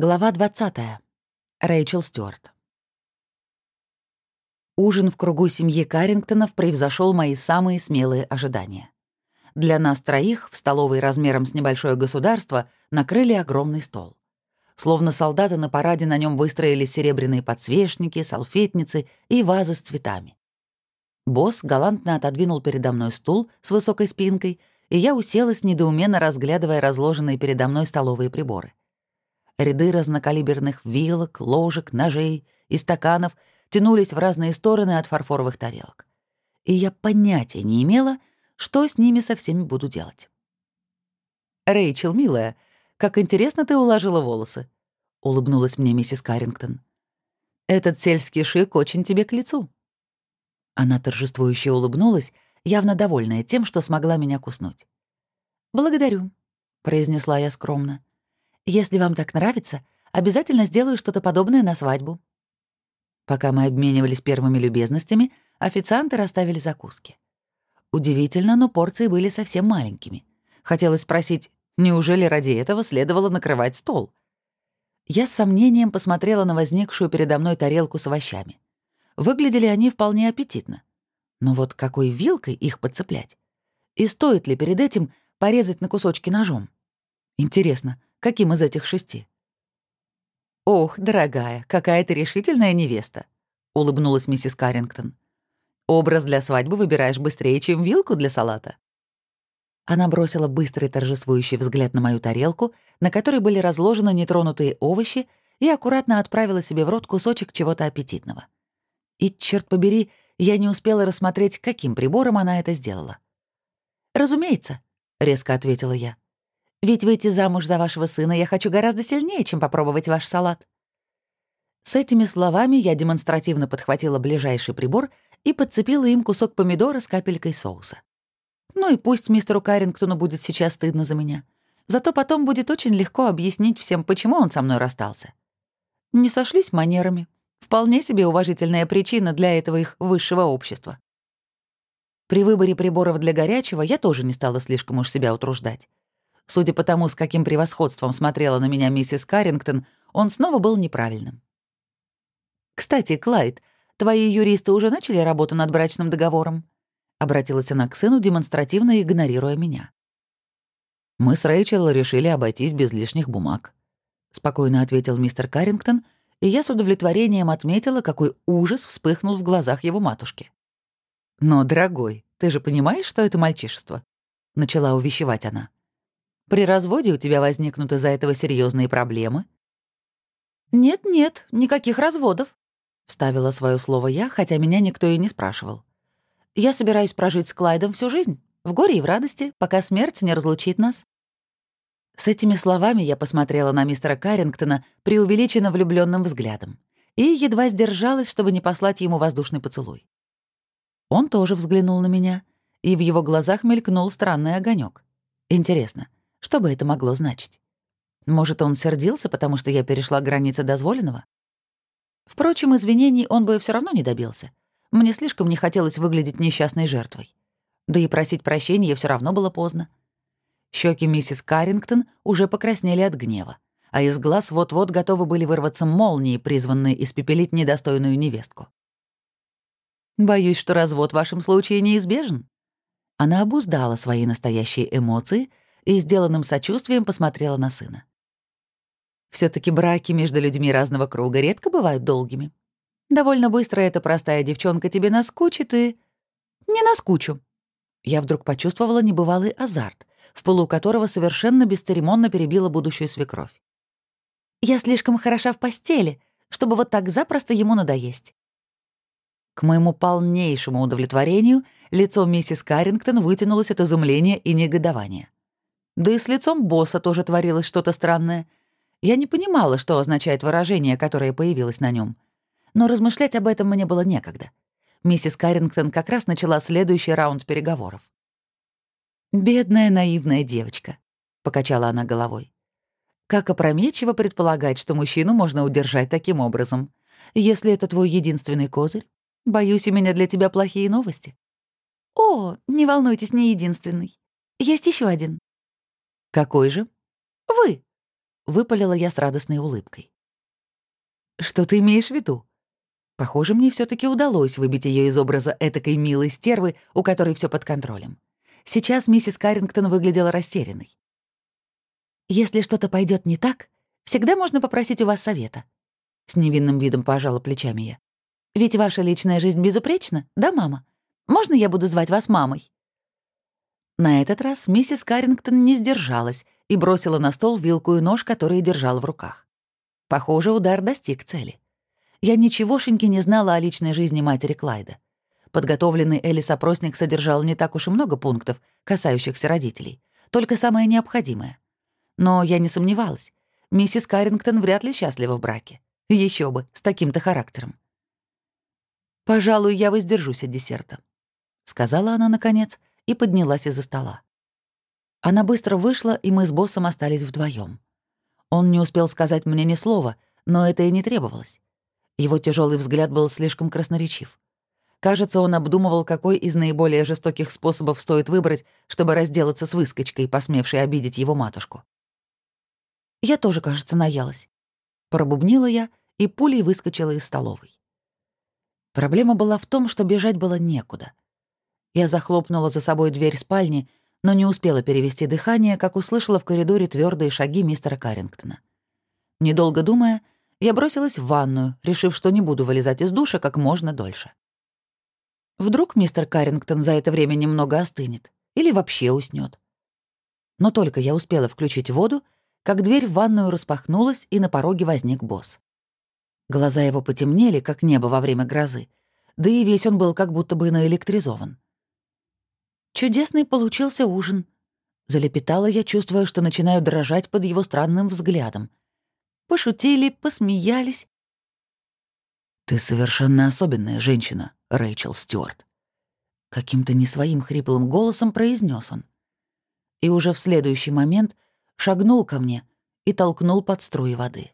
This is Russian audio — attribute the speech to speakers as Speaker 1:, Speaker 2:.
Speaker 1: Глава 20. Рэйчел Стюарт. Ужин в кругу семьи Каррингтонов превзошел мои самые смелые ожидания. Для нас троих в столовой размером с небольшое государство накрыли огромный стол. Словно солдаты на параде на нем выстроили серебряные подсвечники, салфетницы и вазы с цветами. Босс галантно отодвинул передо мной стул с высокой спинкой, и я уселась, недоуменно разглядывая разложенные передо мной столовые приборы. Ряды разнокалиберных вилок, ложек, ножей и стаканов тянулись в разные стороны от фарфоровых тарелок. И я понятия не имела, что с ними со всеми буду делать. «Рэйчел, милая, как интересно ты уложила волосы», — улыбнулась мне миссис Каррингтон. «Этот сельский шик очень тебе к лицу». Она торжествующе улыбнулась, явно довольная тем, что смогла меня куснуть. «Благодарю», — произнесла я скромно. Если вам так нравится, обязательно сделаю что-то подобное на свадьбу». Пока мы обменивались первыми любезностями, официанты расставили закуски. Удивительно, но порции были совсем маленькими. Хотелось спросить, неужели ради этого следовало накрывать стол? Я с сомнением посмотрела на возникшую передо мной тарелку с овощами. Выглядели они вполне аппетитно. Но вот какой вилкой их подцеплять? И стоит ли перед этим порезать на кусочки ножом? Интересно, Каким из этих шести? «Ох, дорогая, какая ты решительная невеста!» — улыбнулась миссис Каррингтон. «Образ для свадьбы выбираешь быстрее, чем вилку для салата». Она бросила быстрый торжествующий взгляд на мою тарелку, на которой были разложены нетронутые овощи, и аккуратно отправила себе в рот кусочек чего-то аппетитного. И, черт побери, я не успела рассмотреть, каким прибором она это сделала. «Разумеется», — резко ответила я. Ведь выйти замуж за вашего сына я хочу гораздо сильнее, чем попробовать ваш салат». С этими словами я демонстративно подхватила ближайший прибор и подцепила им кусок помидора с капелькой соуса. Ну и пусть мистеру Каррингтону будет сейчас стыдно за меня. Зато потом будет очень легко объяснить всем, почему он со мной расстался. Не сошлись манерами. Вполне себе уважительная причина для этого их высшего общества. При выборе приборов для горячего я тоже не стала слишком уж себя утруждать. Судя по тому, с каким превосходством смотрела на меня миссис Каррингтон, он снова был неправильным. «Кстати, Клайд, твои юристы уже начали работу над брачным договором?» — обратилась она к сыну, демонстративно игнорируя меня. «Мы с Рэйчел решили обойтись без лишних бумаг», — спокойно ответил мистер Каррингтон, и я с удовлетворением отметила, какой ужас вспыхнул в глазах его матушки. «Но, дорогой, ты же понимаешь, что это мальчишество?» — начала увещевать она. При разводе у тебя возникнут из-за этого серьезные проблемы?» «Нет-нет, никаких разводов», — вставила свое слово я, хотя меня никто и не спрашивал. «Я собираюсь прожить с Клайдом всю жизнь, в горе и в радости, пока смерть не разлучит нас». С этими словами я посмотрела на мистера Каррингтона преувеличенно влюбленным взглядом и едва сдержалась, чтобы не послать ему воздушный поцелуй. Он тоже взглянул на меня, и в его глазах мелькнул странный огонек. Интересно, что бы это могло значить? Может, он сердился, потому что я перешла границы дозволенного? Впрочем, извинений он бы все равно не добился. Мне слишком не хотелось выглядеть несчастной жертвой. Да и просить прощения все равно было поздно. Щеки миссис Каррингтон уже покраснели от гнева, а из глаз вот-вот готовы были вырваться молнии, призванные испепелить недостойную невестку. «Боюсь, что развод в вашем случае неизбежен». Она обуздала свои настоящие эмоции — и сделанным сочувствием посмотрела на сына. все таки браки между людьми разного круга редко бывают долгими. Довольно быстро эта простая девчонка тебе наскучит и... Не наскучу. Я вдруг почувствовала небывалый азарт, в полу которого совершенно бесцеремонно перебила будущую свекровь. Я слишком хороша в постели, чтобы вот так запросто ему надоесть. К моему полнейшему удовлетворению лицо миссис Каррингтон вытянулось от изумления и негодования. Да и с лицом босса тоже творилось что-то странное. Я не понимала, что означает выражение, которое появилось на нем. Но размышлять об этом мне было некогда. Миссис Каррингтон как раз начала следующий раунд переговоров. «Бедная наивная девочка», — покачала она головой. «Как опрометчиво предполагать, что мужчину можно удержать таким образом. Если это твой единственный козырь, боюсь, у меня для тебя плохие новости». «О, не волнуйтесь, не единственный. Есть еще один. «Какой же?» «Вы!» выпалила я с радостной улыбкой. «Что ты имеешь в виду?» Похоже, мне все таки удалось выбить ее из образа этакой милой стервы, у которой все под контролем. Сейчас миссис Каррингтон выглядела растерянной. «Если что-то пойдет не так, всегда можно попросить у вас совета». С невинным видом пожала плечами я. «Ведь ваша личная жизнь безупречна, да, мама? Можно я буду звать вас мамой?» На этот раз миссис Каррингтон не сдержалась и бросила на стол вилку и нож, которые держала в руках. Похоже, удар достиг цели. Я ничегошеньки не знала о личной жизни матери Клайда. Подготовленный Элис опросник содержал не так уж и много пунктов, касающихся родителей, только самое необходимое. Но я не сомневалась. Миссис Каррингтон вряд ли счастлива в браке. Еще бы, с таким-то характером. «Пожалуй, я воздержусь от десерта», — сказала она, наконец, и поднялась из-за стола. Она быстро вышла, и мы с боссом остались вдвоем. Он не успел сказать мне ни слова, но это и не требовалось. Его тяжелый взгляд был слишком красноречив. Кажется, он обдумывал, какой из наиболее жестоких способов стоит выбрать, чтобы разделаться с выскочкой, посмевшей обидеть его матушку. Я тоже, кажется, наелась. Пробубнила я и пулей выскочила из столовой. Проблема была в том, что бежать было некуда. Я захлопнула за собой дверь спальни, но не успела перевести дыхание, как услышала в коридоре твердые шаги мистера Каррингтона. Недолго думая, я бросилась в ванную, решив, что не буду вылезать из душа как можно дольше. Вдруг мистер Каррингтон за это время немного остынет или вообще уснет. Но только я успела включить воду, как дверь в ванную распахнулась, и на пороге возник босс. Глаза его потемнели, как небо во время грозы, да и весь он был как будто бы наэлектризован. «Чудесный получился ужин», — залепетала я, чувствуя, что начинаю дрожать под его странным взглядом — пошутили, посмеялись. «Ты совершенно особенная женщина, Рэйчел Стюарт», — каким-то не своим хриплым голосом произнес он. И уже в следующий момент шагнул ко мне и толкнул под струи воды.